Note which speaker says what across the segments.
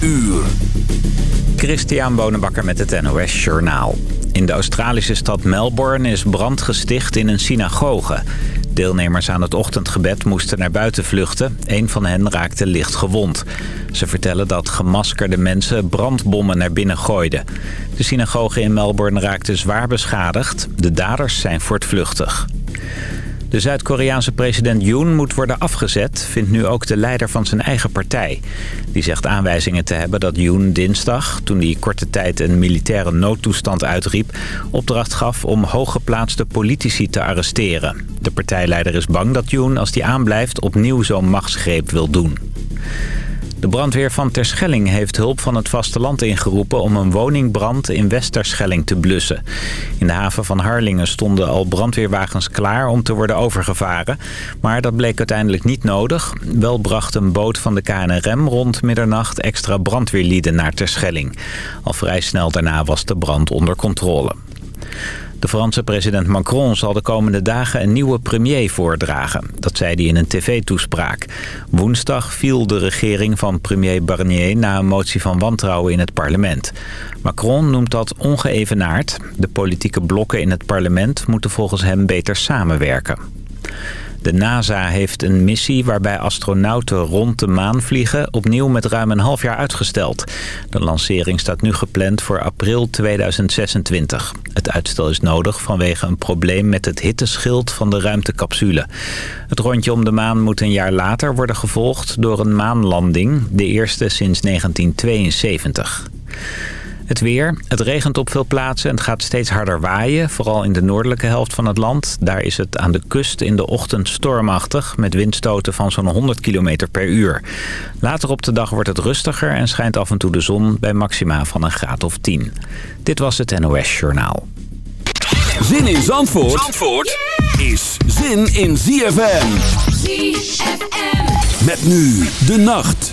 Speaker 1: uur.
Speaker 2: Christian Bonenbakker met het NOS Journaal. In de Australische stad Melbourne is brand gesticht in een synagoge. Deelnemers aan het ochtendgebed moesten naar buiten vluchten. Een van hen raakte licht gewond. Ze vertellen dat gemaskerde mensen brandbommen naar binnen gooiden. De synagoge in Melbourne raakte zwaar beschadigd. De daders zijn voortvluchtig. De Zuid-Koreaanse president Yoon moet worden afgezet, vindt nu ook de leider van zijn eigen partij. Die zegt aanwijzingen te hebben dat Yoon dinsdag, toen hij korte tijd een militaire noodtoestand uitriep, opdracht gaf om hooggeplaatste politici te arresteren. De partijleider is bang dat Yoon, als hij aanblijft, opnieuw zo'n machtsgreep wil doen. De brandweer van Terschelling heeft hulp van het vasteland ingeroepen... om een woningbrand in Westerschelling te blussen. In de haven van Harlingen stonden al brandweerwagens klaar om te worden overgevaren. Maar dat bleek uiteindelijk niet nodig. Wel bracht een boot van de KNRM rond middernacht extra brandweerlieden naar Terschelling. Al vrij snel daarna was de brand onder controle. De Franse president Macron zal de komende dagen een nieuwe premier voordragen. Dat zei hij in een tv-toespraak. Woensdag viel de regering van premier Barnier na een motie van wantrouwen in het parlement. Macron noemt dat ongeëvenaard. De politieke blokken in het parlement moeten volgens hem beter samenwerken. De NASA heeft een missie waarbij astronauten rond de maan vliegen... opnieuw met ruim een half jaar uitgesteld. De lancering staat nu gepland voor april 2026. Het uitstel is nodig vanwege een probleem met het hitteschild van de ruimtecapsule. Het rondje om de maan moet een jaar later worden gevolgd door een maanlanding. De eerste sinds 1972. Het weer. Het regent op veel plaatsen en het gaat steeds harder waaien. Vooral in de noordelijke helft van het land. Daar is het aan de kust in de ochtend stormachtig... met windstoten van zo'n 100 km per uur. Later op de dag wordt het rustiger en schijnt af en toe de zon... bij maxima van een graad of 10. Dit was het NOS Journaal.
Speaker 1: Zin in Zandvoort, Zandvoort is zin in ZFM. ZFM. Met nu de nacht.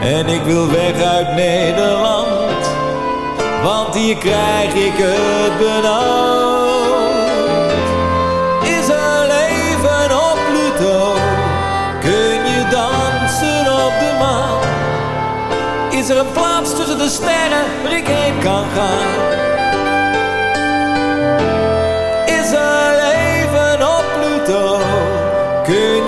Speaker 3: En ik wil weg uit Nederland, want hier krijg ik het benauwd. Is er leven op Pluto? Kun je dansen op de maan? Is er een plaats tussen de sterren waar ik heen kan gaan? Is er leven op Pluto? Kun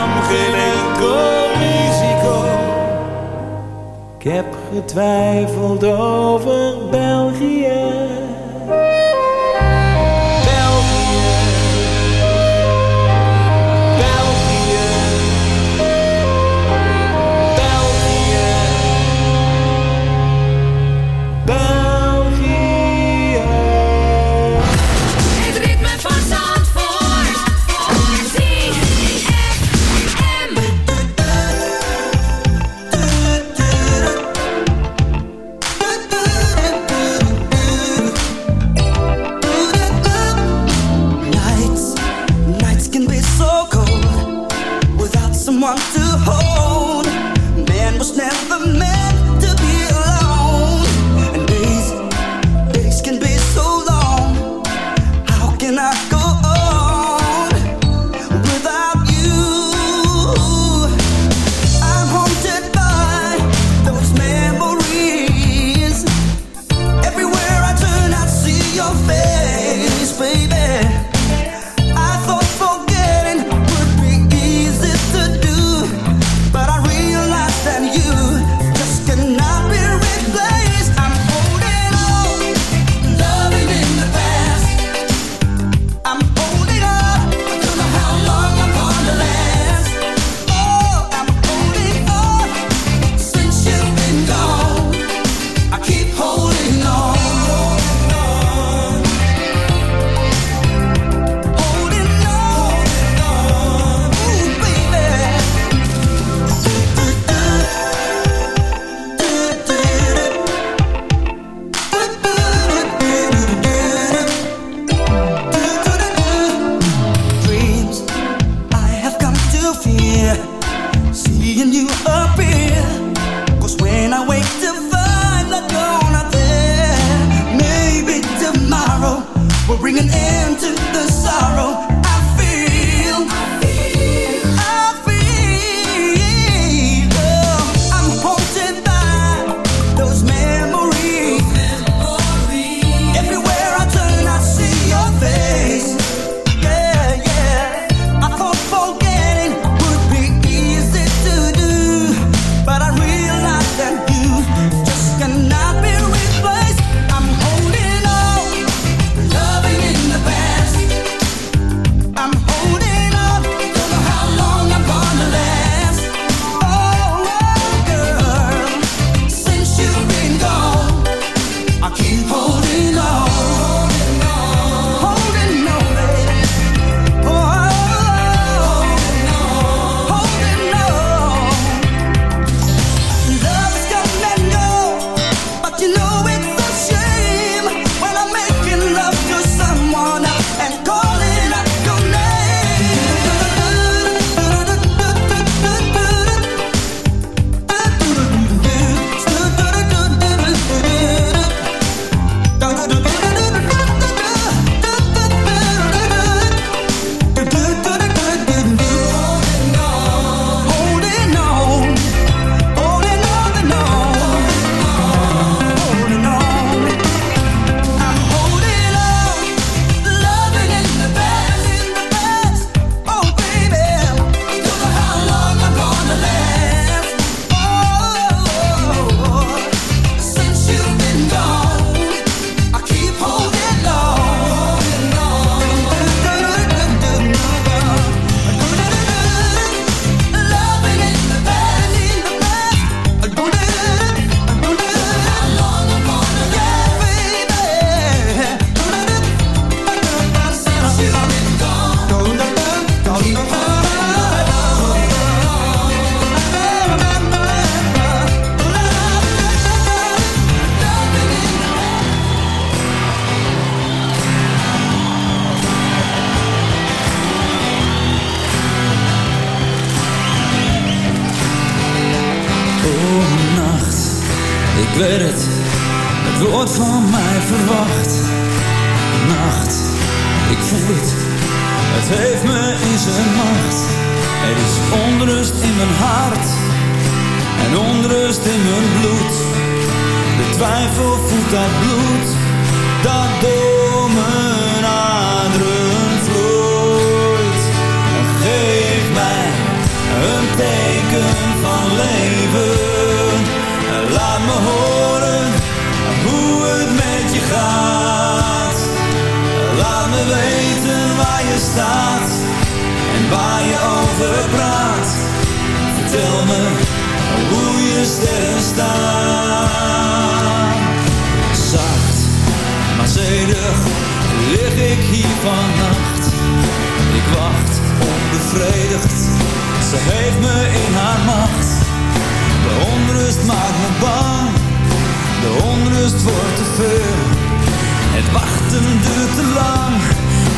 Speaker 3: ik heb getwijfeld over België.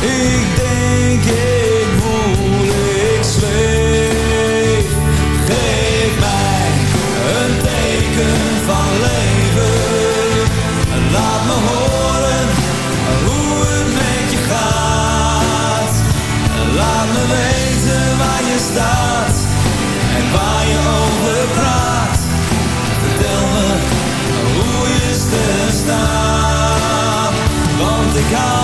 Speaker 4: Ik denk, ik moet ik zweef. Geef mij een teken van leven. Laat me horen hoe het met je gaat. Laat me weten waar je staat en waar je over praat. Vertel me hoe je stil staat, want ik hou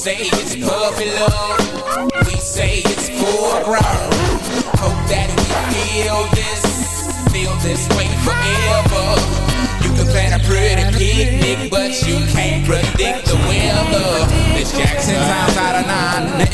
Speaker 5: Say it's puppy love.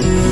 Speaker 1: you.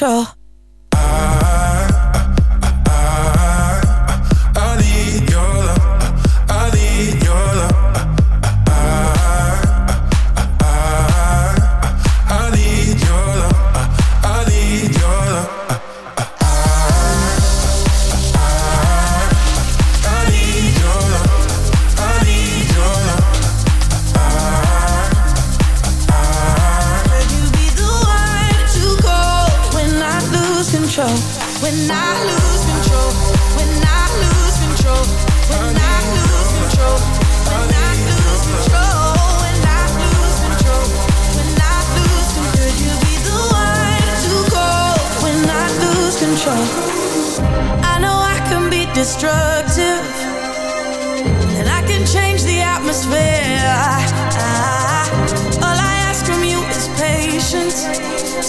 Speaker 6: control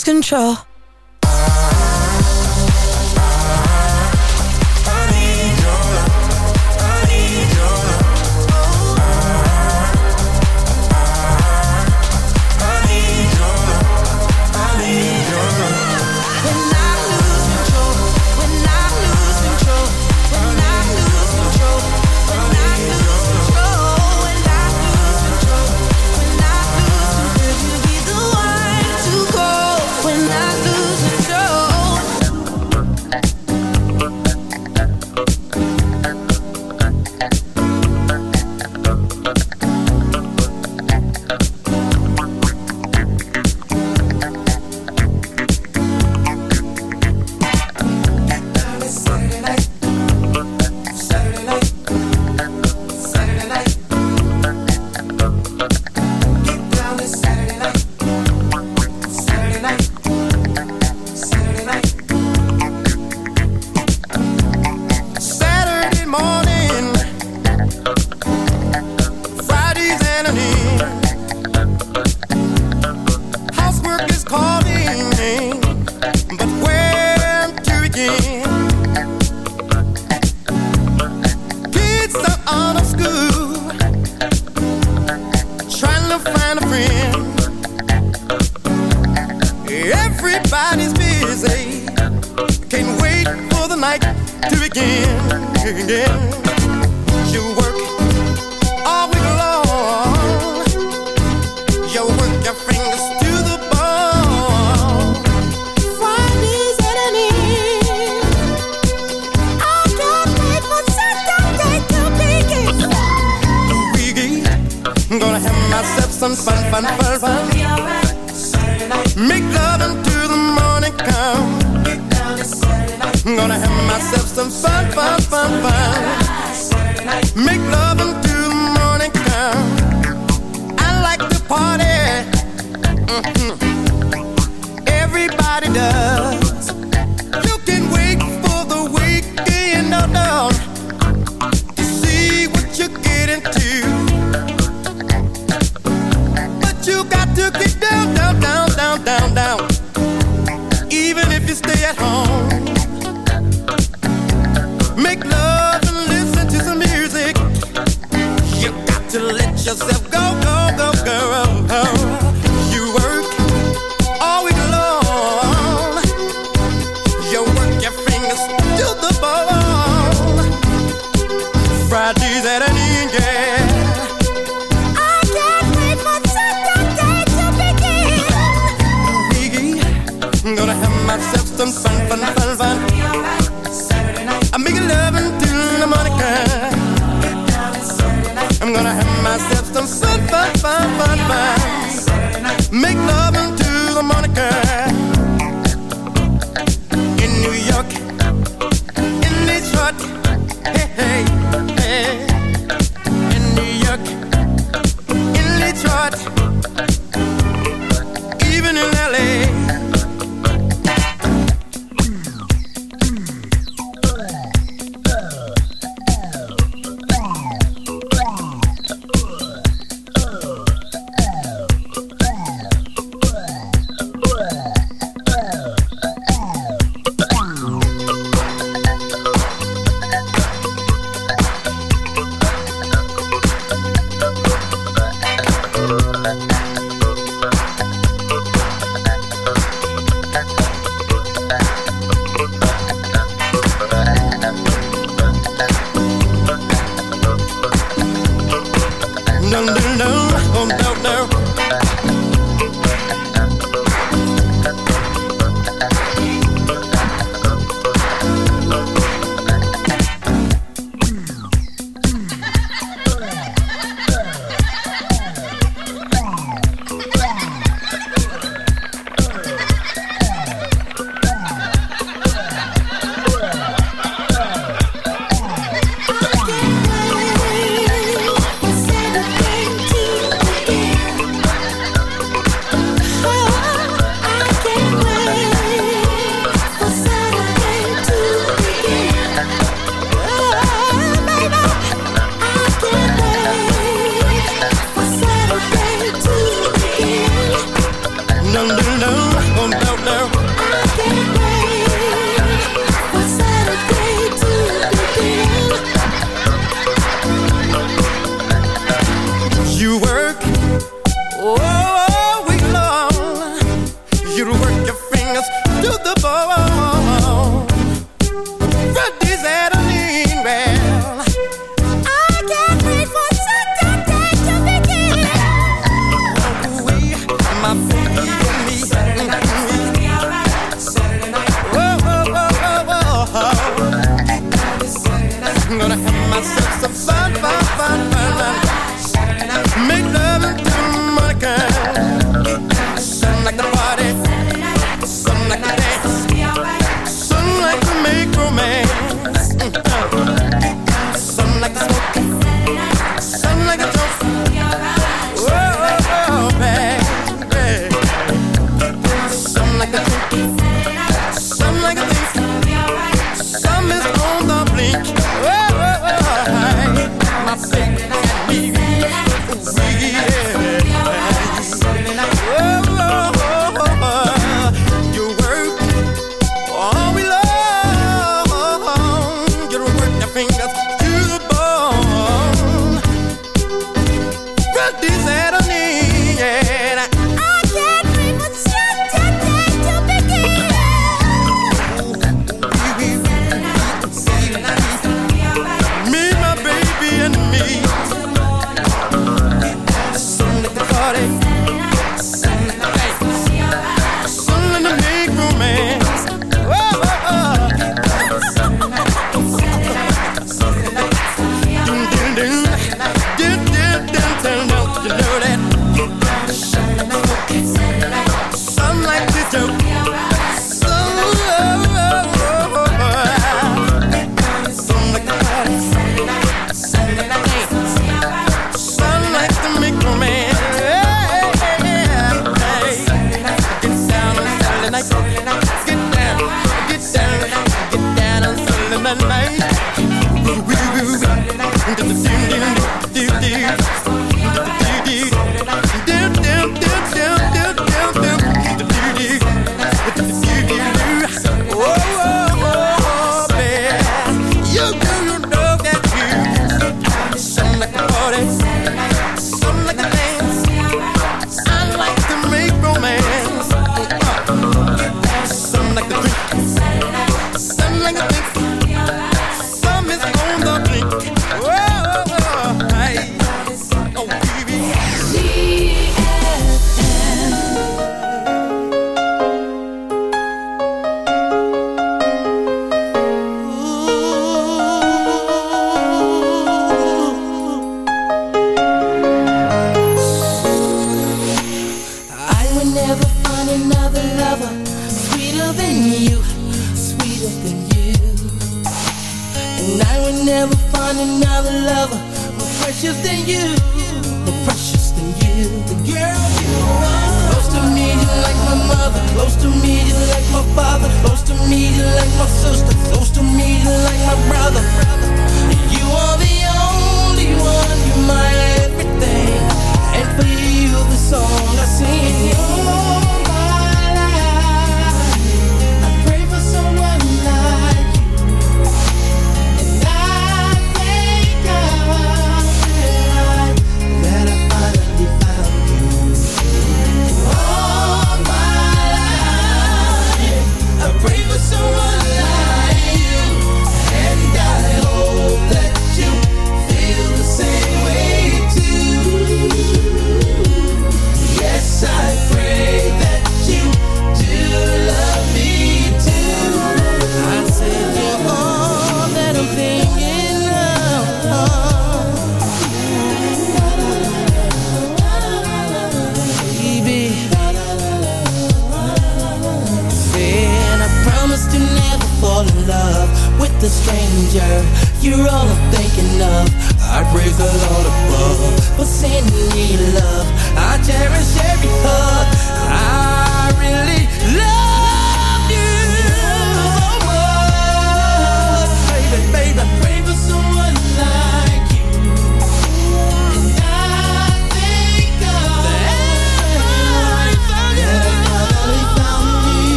Speaker 6: lose control.
Speaker 7: Again, again. You work all week long. You work your fingers to the bone. Friday's enemy. I can't wait for Saturday to begin. Luigi, I'm gonna have myself some fun, fun, fun, fun. Make some fun, fun make love them down
Speaker 6: there.